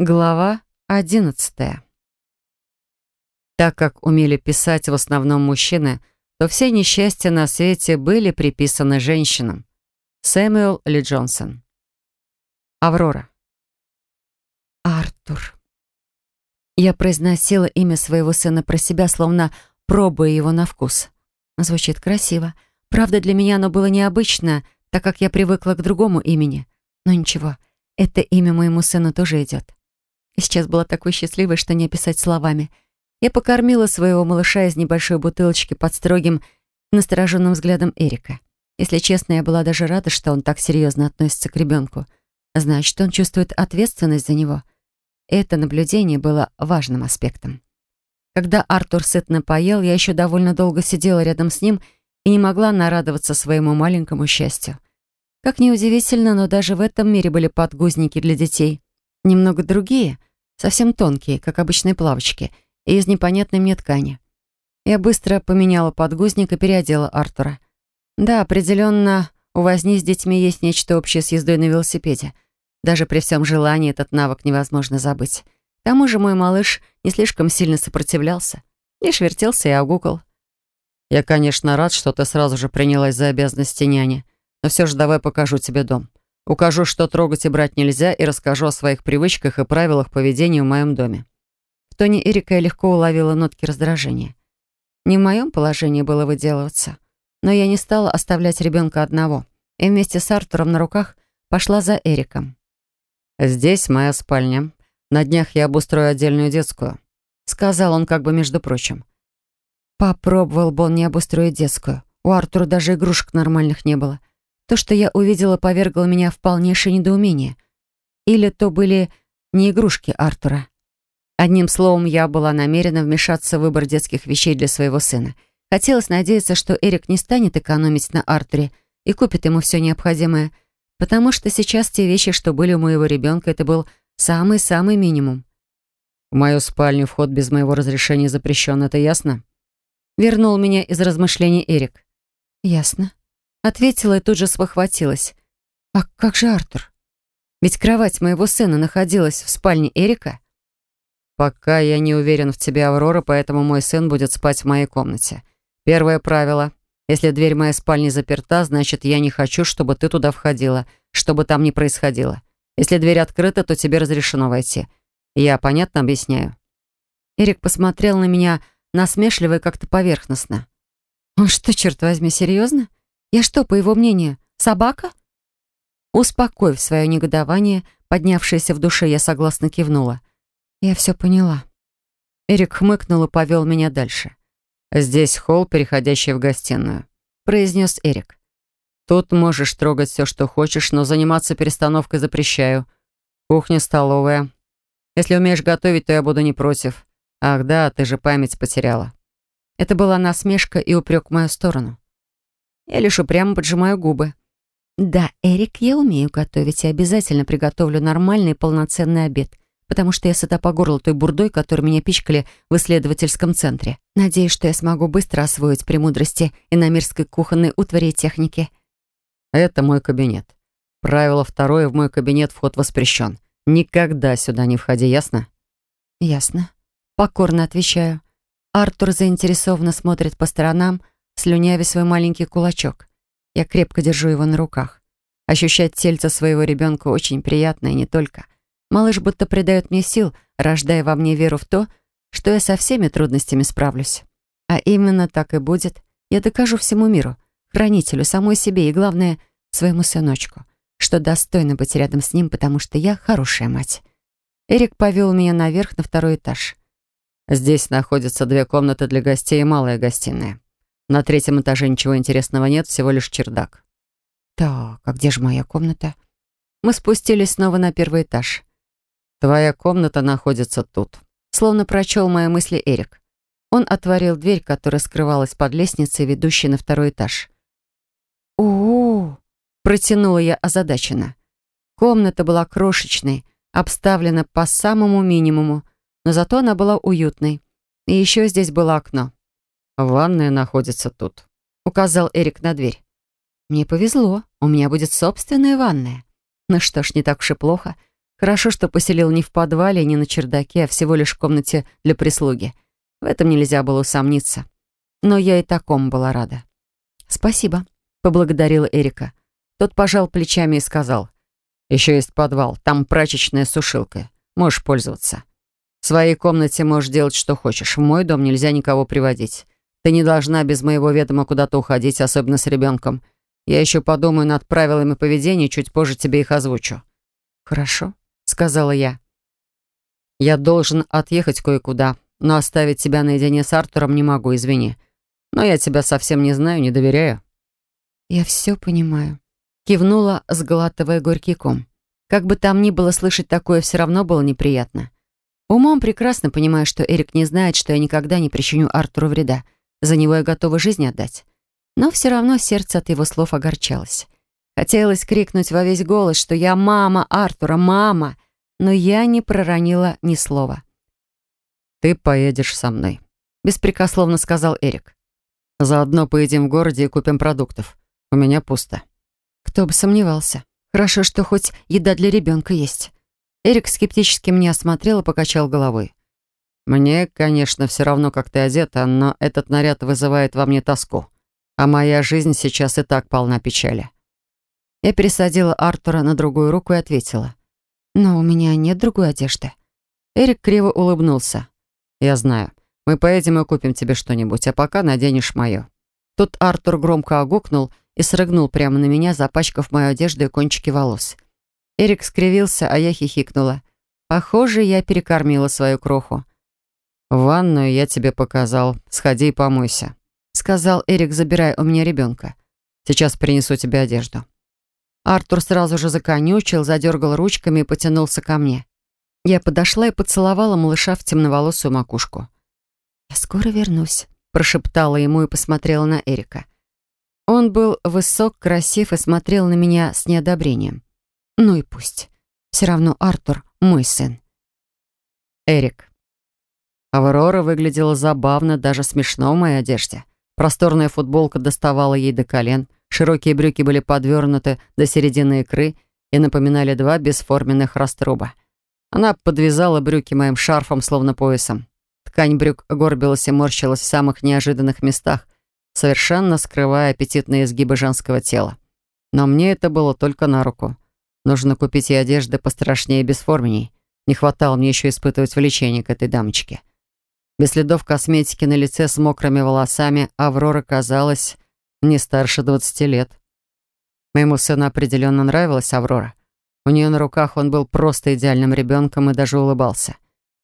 Глава одиннадцатая. Так как умели писать в основном мужчины, то все несчастья на свете были приписаны женщинам. Сэмюэл Ли Джонсон. Аврора. Артур. Я произносила имя своего сына про себя, словно пробуя его на вкус. Звучит красиво. Правда, для меня оно было необычно, так как я привыкла к другому имени. Но ничего, это имя моему сыну тоже идет. И сейчас была такой счастливой, что не описать словами. Я покормила своего малыша из небольшой бутылочки под строгим, настороженным взглядом Эрика. Если честно, я была даже рада, что он так серьезно относится к ребенку. Значит, он чувствует ответственность за него. Это наблюдение было важным аспектом. Когда Артур сытно поел, я еще довольно долго сидела рядом с ним и не могла нарадоваться своему маленькому счастью. Как неудивительно, но даже в этом мире были подгузники для детей. Немного другие, совсем тонкие, как обычные плавочки, и из непонятной мне ткани. Я быстро поменяла подгузник и переодела Артура. Да, определенно, у возни с детьми есть нечто общее с ездой на велосипеде. Даже при всем желании этот навык невозможно забыть. К тому же мой малыш не слишком сильно сопротивлялся. Лишь вертелся и огукал. «Я, конечно, рад, что ты сразу же принялась за обязанности няни, но все же давай покажу тебе дом. Укажу, что трогать и брать нельзя, и расскажу о своих привычках и правилах поведения в моем доме». В тоне Эрика я легко уловила нотки раздражения. Не в моем положении было выделываться. Но я не стала оставлять ребенка одного, и вместе с Артуром на руках пошла за Эриком. «Здесь моя спальня. На днях я обустрою отдельную детскую», — сказал он как бы между прочим. Попробовал бы он не обустроить детскую. У Артура даже игрушек нормальных не было. То, что я увидела, повергло меня в полнейшее недоумение. Или то были не игрушки Артура. Одним словом, я была намерена вмешаться в выбор детских вещей для своего сына. Хотелось надеяться, что Эрик не станет экономить на Артуре и купит ему все необходимое, потому что сейчас те вещи, что были у моего ребенка, это был самый-самый минимум. «В мою спальню вход без моего разрешения запрещен, это ясно?» Вернул меня из размышлений Эрик. «Ясно», Ответила и тут же спохватилась. «А как же Артур? Ведь кровать моего сына находилась в спальне Эрика». «Пока я не уверен в тебе, Аврора, поэтому мой сын будет спать в моей комнате. Первое правило. Если дверь моей спальни заперта, значит, я не хочу, чтобы ты туда входила, что бы там ни происходило. Если дверь открыта, то тебе разрешено войти. Я понятно объясняю?» Эрик посмотрел на меня насмешливо и как-то поверхностно. «Он что, черт возьми, серьезно? Я что, по его мнению, собака? Успокоив свое негодование, поднявшееся в душе, я согласно кивнула. Я все поняла. Эрик хмыкнул и повел меня дальше. «Здесь холл, переходящий в гостиную», — произнес Эрик. «Тут можешь трогать все, что хочешь, но заниматься перестановкой запрещаю. Кухня, столовая. Если умеешь готовить, то я буду не против. Ах да, ты же память потеряла». Это была насмешка и упрек в мою сторону. Я лишь упрямо поджимаю губы. Да, Эрик, я умею готовить и обязательно приготовлю нормальный полноценный обед, потому что я сыта по горло той бурдой, которую меня пичкали в исследовательском центре. Надеюсь, что я смогу быстро освоить премудрости иномирской кухонной утвари и техники. Это мой кабинет. Правило второе, в мой кабинет вход воспрещен. Никогда сюда не входи, ясно? Ясно. Покорно отвечаю. Артур заинтересованно смотрит по сторонам, слюнявя свой маленький кулачок. Я крепко держу его на руках. Ощущать тельце своего ребенка очень приятно и не только. Малыш будто придает мне сил, рождая во мне веру в то, что я со всеми трудностями справлюсь. А именно так и будет. Я докажу всему миру, хранителю, самой себе и, главное, своему сыночку, что достойно быть рядом с ним, потому что я хорошая мать. Эрик повел меня наверх на второй этаж. Здесь находятся две комнаты для гостей и малая гостиная. На третьем этаже ничего интересного нет, всего лишь чердак. Так, а где же моя комната? Мы спустились снова на первый этаж. Твоя комната находится тут. Словно прочел мои мысли Эрик. Он отворил дверь, которая скрывалась под лестницей, ведущей на второй этаж. о, -о, -о протянула я озадаченно. Комната была крошечной, обставлена по самому минимуму, но зато она была уютной. И еще здесь было окно. «Ванная находится тут», — указал Эрик на дверь. «Мне повезло, у меня будет собственная ванная. Ну что ж, не так уж и плохо. Хорошо, что поселил не в подвале, не на чердаке, а всего лишь в комнате для прислуги. В этом нельзя было усомниться. Но я и такому была рада. «Спасибо», — поблагодарила Эрика. Тот пожал плечами и сказал. «Еще есть подвал, там прачечная сушилка. Можешь пользоваться. В своей комнате можешь делать, что хочешь. В мой дом нельзя никого приводить. Ты не должна без моего ведома куда-то уходить, особенно с ребенком. Я еще подумаю над правилами поведения, чуть позже тебе их озвучу». «Хорошо», — сказала я. «Я должен отъехать кое-куда, но оставить тебя наедине с Артуром не могу, извини. Но я тебя совсем не знаю, не доверяю». «Я все понимаю», — кивнула, сглатывая горький ком. Как бы там ни было, слышать такое все равно было неприятно. Умом прекрасно понимаю, что Эрик не знает, что я никогда не причиню Артуру вреда. За него я готова жизнь отдать. Но все равно сердце от его слов огорчалось. Хотелось крикнуть во весь голос, что я мама Артура, мама, но я не проронила ни слова. «Ты поедешь со мной», — беспрекословно сказал Эрик. «Заодно поедим в городе и купим продуктов. У меня пусто». Кто бы сомневался. Хорошо, что хоть еда для ребенка есть. Эрик скептически меня осмотрел и покачал головой. «Мне, конечно, все равно, как ты одета, но этот наряд вызывает во мне тоску. А моя жизнь сейчас и так полна печали». Я пересадила Артура на другую руку и ответила. «Но у меня нет другой одежды». Эрик криво улыбнулся. «Я знаю. Мы поедем и купим тебе что-нибудь, а пока наденешь мое». Тут Артур громко огукнул и срыгнул прямо на меня, запачкав мою одежду и кончики волос. Эрик скривился, а я хихикнула. Похоже, я перекормила свою кроху. «Ванную я тебе показал. Сходи и помойся», — сказал Эрик, забирая у меня ребенка. «Сейчас принесу тебе одежду». Артур сразу же законючил, задергал ручками и потянулся ко мне. Я подошла и поцеловала малыша в темноволосую макушку. «Я скоро вернусь», — прошептала ему и посмотрела на Эрика. Он был высок, красив и смотрел на меня с неодобрением. Ну и пусть. Все равно Артур — мой сын. Эрик. Аврора выглядела забавно, даже смешно в моей одежде. Просторная футболка доставала ей до колен, широкие брюки были подвернуты до середины икры и напоминали два бесформенных раструба. Она подвязала брюки моим шарфом, словно поясом. Ткань брюк горбилась и морщилась в самых неожиданных местах, совершенно скрывая аппетитные изгибы женского тела. Но мне это было только на руку. Нужно купить ей одежды пострашнее и бесформенней. Не хватало мне еще испытывать влечение к этой дамочке. Без следов косметики на лице с мокрыми волосами Аврора казалась не старше 20 лет. Моему сыну определенно нравилась Аврора. У нее на руках он был просто идеальным ребенком и даже улыбался.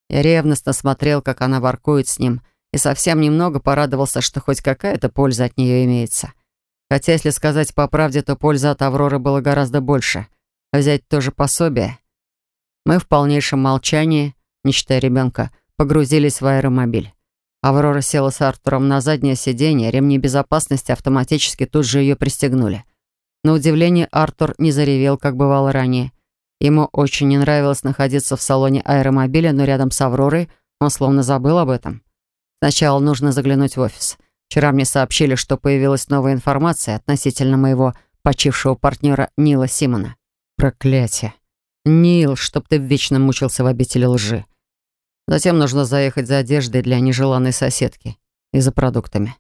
Я ревностно смотрел, как она воркует с ним, и совсем немного порадовался, что хоть какая-то польза от нее имеется. Хотя, если сказать по правде, то польза от Авроры было гораздо больше. Взять тоже пособие. Мы в полнейшем молчании, не считая ребенка, погрузились в аэромобиль. Аврора села с Артуром на заднее сиденье, ремни безопасности автоматически тут же ее пристегнули. На удивление Артур не заревел, как бывало ранее. Ему очень не нравилось находиться в салоне аэромобиля, но рядом с Авророй он словно забыл об этом. Сначала нужно заглянуть в офис. Вчера мне сообщили, что появилась новая информация относительно моего почившего партнера Нила Симона. Проклятие. Нил, чтоб ты вечно мучился в обители лжи. Затем нужно заехать за одеждой для нежеланной соседки и за продуктами.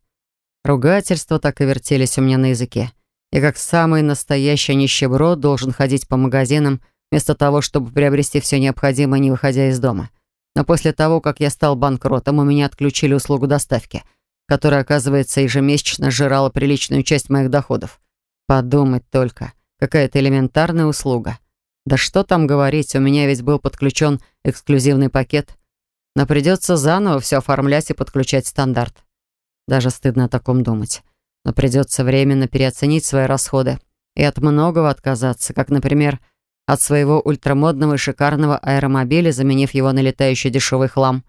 Ругательства так и вертелись у меня на языке. И как самый настоящий нищеброд должен ходить по магазинам, вместо того, чтобы приобрести все необходимое, не выходя из дома. Но после того, как я стал банкротом, у меня отключили услугу доставки, которая, оказывается, ежемесячно сжирала приличную часть моих доходов. Подумать только, какая-то элементарная услуга. Да что там говорить, у меня ведь был подключен эксклюзивный пакет. Но придется заново все оформлять и подключать стандарт. Даже стыдно о таком думать но придется временно переоценить свои расходы и от многого отказаться, как, например, от своего ультрамодного и шикарного аэромобиля, заменив его на летающий дешевый хлам.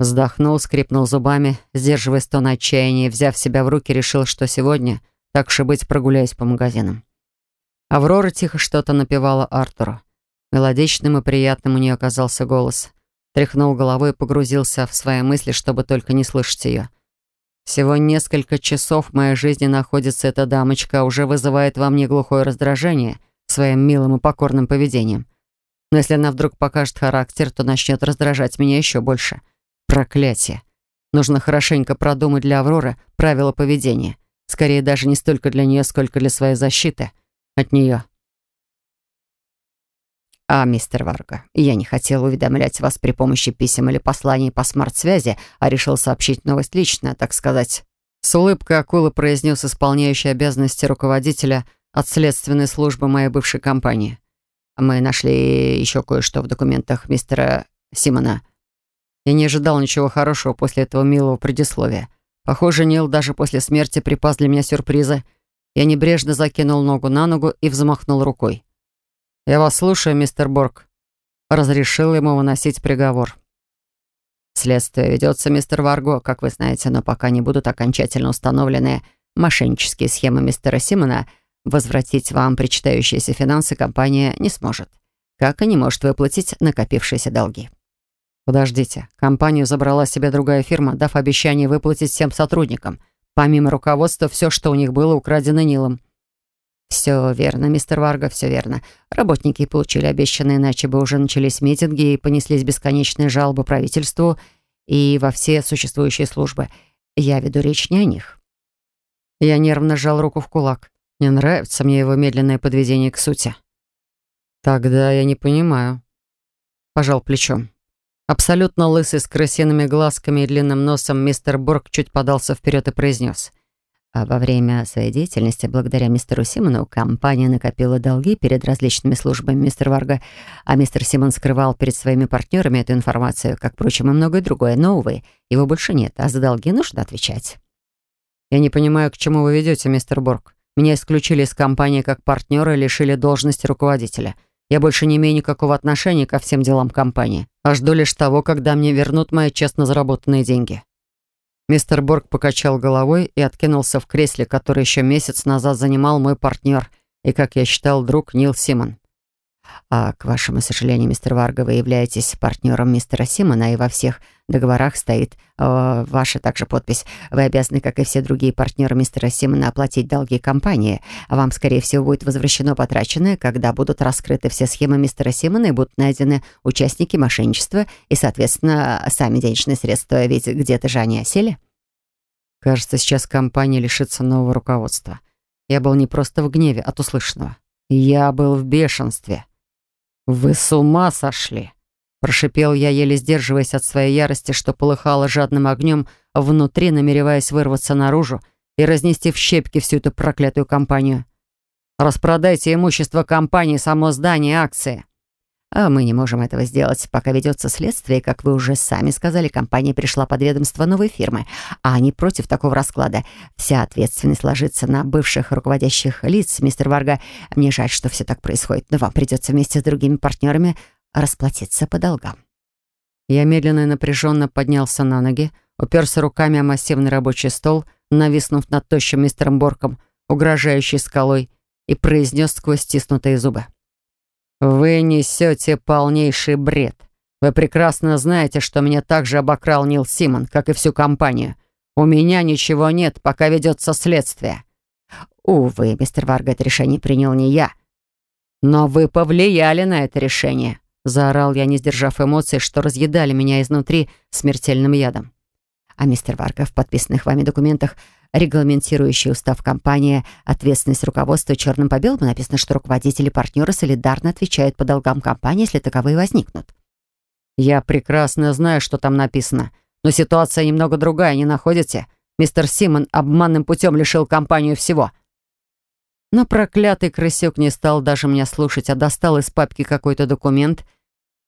Вздохнул, скрипнул зубами, сдерживая стон отчаяния, взяв себя в руки, решил, что сегодня, так и быть, прогуляюсь по магазинам. Аврора тихо что-то напевала Артуру. Мелодичным и приятным у нее оказался голос. Тряхнул головой и погрузился в свои мысли, чтобы только не слышать ее. Всего несколько часов в моей жизни находится эта дамочка, а уже вызывает во мне глухое раздражение своим милым и покорным поведением. Но если она вдруг покажет характер, то начнет раздражать меня еще больше. Проклятие. Нужно хорошенько продумать для Авроры правила поведения. Скорее, даже не столько для нее, сколько для своей защиты. От нее. А, мистер Варга, я не хотел уведомлять вас при помощи писем или посланий по смарт-связи, а решил сообщить новость лично, так сказать. С улыбкой акулы произнес исполняющий обязанности руководителя от следственной службы моей бывшей компании. Мы нашли еще кое-что в документах мистера Симона. Я не ожидал ничего хорошего после этого милого предисловия. Похоже, Нил даже после смерти припас для меня сюрпризы. Я небрежно закинул ногу на ногу и взмахнул рукой. «Я вас слушаю, мистер Борг». Разрешил ему выносить приговор. Следствие ведется, мистер Варго, как вы знаете, но пока не будут окончательно установлены мошеннические схемы мистера Симона, возвратить вам причитающиеся финансы компания не сможет, как и не может выплатить накопившиеся долги. Подождите, компанию забрала себе другая фирма, дав обещание выплатить всем сотрудникам. Помимо руководства, все, что у них было, украдено Нилом. «Все верно, мистер Варга, все верно. Работники получили обещанное, иначе бы уже начались митинги и понеслись бесконечные жалобы правительству и во все существующие службы. Я веду речь не о них». Я нервно сжал руку в кулак. Не нравится мне его медленное подведение к сути. «Тогда я не понимаю». Пожал плечом. Абсолютно лысый, с крысиными глазками и длинным носом, мистер Борг чуть подался вперед и произнес. А во время своей деятельности, благодаря мистеру Симону, компания накопила долги перед различными службами мистера Варга, а мистер Симон скрывал перед своими партнерами эту информацию, как, впрочем, и многое другое. Но, увы, его больше нет, а за долги нужно отвечать. «Я не понимаю, к чему вы ведете, мистер Борг. Меня исключили из компании как партнера и лишили должности руководителя. Я больше не имею никакого отношения ко всем делам компании, а жду лишь того, когда мне вернут мои честно заработанные деньги». Мистер Борг покачал головой и откинулся в кресле, которое еще месяц назад занимал мой партнер и, как я считал, друг Нил Симон. А, к вашему сожалению, мистер Варга, вы являетесь партнером мистера Симона, и во всех договорах стоит э, ваша также подпись. Вы обязаны, как и все другие партнеры мистера Симона, оплатить долги компании. А вам, скорее всего, будет возвращено потраченное, когда будут раскрыты все схемы мистера Симона и будут найдены участники мошенничества и, соответственно, сами денежные средства, ведь где-то же они осели. Кажется, сейчас компания лишится нового руководства. Я был не просто в гневе от услышанного. Я был в бешенстве. «Вы с ума сошли!» Прошипел я, еле сдерживаясь от своей ярости, что полыхало жадным огнем внутри, намереваясь вырваться наружу и разнести в щепки всю эту проклятую компанию. «Распродайте имущество компании, само здание, акции!» А мы не можем этого сделать, пока ведется следствие. Как вы уже сами сказали, компания пришла под ведомство новой фирмы, а они против такого расклада. Вся ответственность ложится на бывших руководящих лиц, мистер Варга. Мне жаль, что все так происходит, но вам придется вместе с другими партнерами расплатиться по долгам. Я медленно и напряженно поднялся на ноги, уперся руками о массивный рабочий стол, нависнув над тощим мистером Борком, угрожающей скалой, и произнес сквозь стиснутые зубы. «Вы несете полнейший бред. Вы прекрасно знаете, что меня также обокрал Нил Симон, как и всю компанию. У меня ничего нет, пока ведется следствие». «Увы, мистер Варга, это решение принял не я». «Но вы повлияли на это решение», — заорал я, не сдержав эмоций, что разъедали меня изнутри смертельным ядом. А мистер Варга в подписанных вами документах регламентирующий устав компании «Ответственность руководства черным по белому» написано, что руководители партнеры солидарно отвечают по долгам компании, если таковые возникнут. «Я прекрасно знаю, что там написано, но ситуация немного другая, не находите? Мистер Симон обманным путем лишил компанию всего». Но проклятый крысюк не стал даже меня слушать, а достал из папки какой-то документ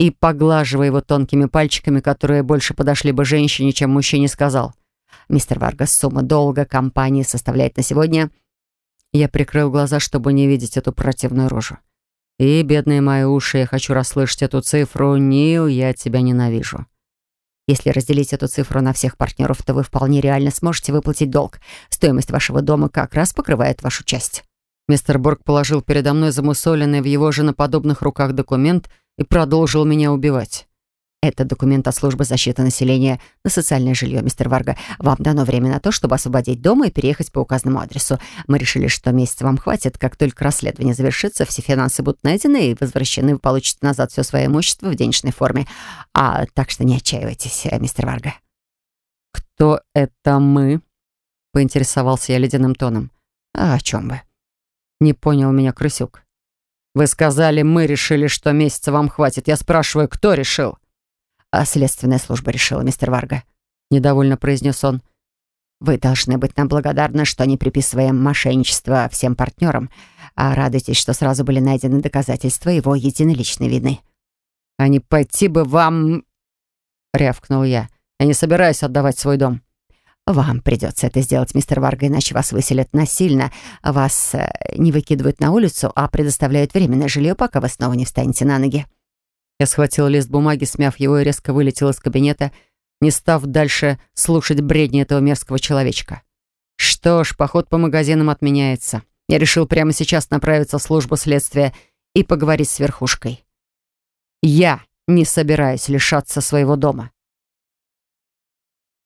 и, поглаживая его тонкими пальчиками, которые больше подошли бы женщине, чем мужчине, сказал — Мистер Варгас, сумма долга компании составляет на сегодня...» Я прикрыл глаза, чтобы не видеть эту противную рожу. «И, бедные мои уши, я хочу расслышать эту цифру. Нил, я тебя ненавижу». Если разделить эту цифру на всех партнеров, то вы вполне реально сможете выплатить долг. Стоимость вашего дома как раз покрывает вашу часть». Мистер Борг положил передо мной замусоленный в его женоподобных руках документ и продолжил меня убивать. Это документ от службы защиты населения на социальное жилье, мистер Варга. Вам дано время на то, чтобы освободить дом и переехать по указанному адресу. Мы решили, что месяца вам хватит. Как только расследование завершится, все финансы будут найдены и возвращены. Вы получите назад все свое имущество в денежной форме. А так что не отчаивайтесь, э, мистер Варга. «Кто это мы?» — поинтересовался я ледяным тоном. «А о чем вы?» Не понял меня Крысюк. «Вы сказали, мы решили, что месяца вам хватит. Я спрашиваю, кто решил?» «А следственная служба решила, мистер Варга», — недовольно произнес он. «Вы должны быть нам благодарны, что не приписываем мошенничество всем партнерам, а радуйтесь, что сразу были найдены доказательства его единоличной вины». «А не пойти бы вам...» — рявкнул я. «Я не собираюсь отдавать свой дом». «Вам придется это сделать, мистер Варга, иначе вас выселят насильно. Вас э, не выкидывают на улицу, а предоставляют временное жилье, пока вы снова не встанете на ноги». Я схватил лист бумаги, смяв его и резко вылетел из кабинета, не став дальше слушать бредни этого мерзкого человечка. Что ж, поход по магазинам отменяется. Я решил прямо сейчас направиться в службу следствия и поговорить с верхушкой. Я не собираюсь лишаться своего дома.